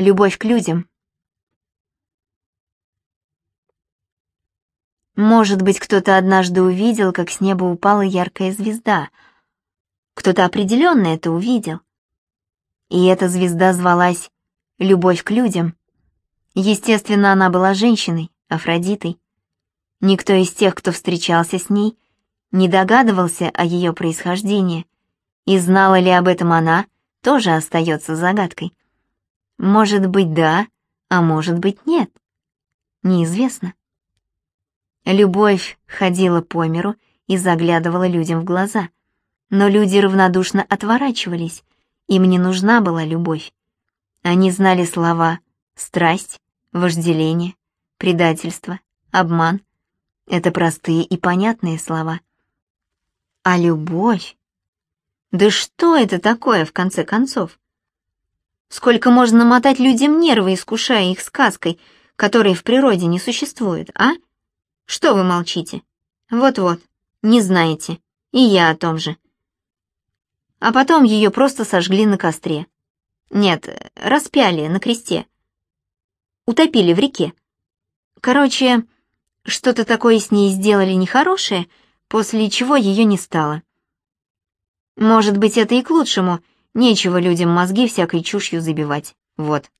Любовь к людям. Может быть, кто-то однажды увидел, как с неба упала яркая звезда. Кто-то определенно это увидел. И эта звезда звалась «Любовь к людям». Естественно, она была женщиной, Афродитой. Никто из тех, кто встречался с ней, не догадывался о ее происхождении, и знала ли об этом она, тоже остается загадкой. Может быть, да, а может быть, нет. Неизвестно. Любовь ходила по миру и заглядывала людям в глаза. Но люди равнодушно отворачивались, им не нужна была любовь. Они знали слова «страсть», «вожделение», «предательство», «обман». Это простые и понятные слова. А любовь? Да что это такое, в конце концов? Сколько можно мотать людям нервы, искушая их сказкой, которой в природе не существует, а? Что вы молчите? Вот-вот, не знаете. И я о том же. А потом ее просто сожгли на костре. Нет, распяли на кресте. Утопили в реке. Короче, что-то такое с ней сделали нехорошее, после чего ее не стало. Может быть, это и к лучшему — Нечего людям мозги всякой чушью забивать. Вот.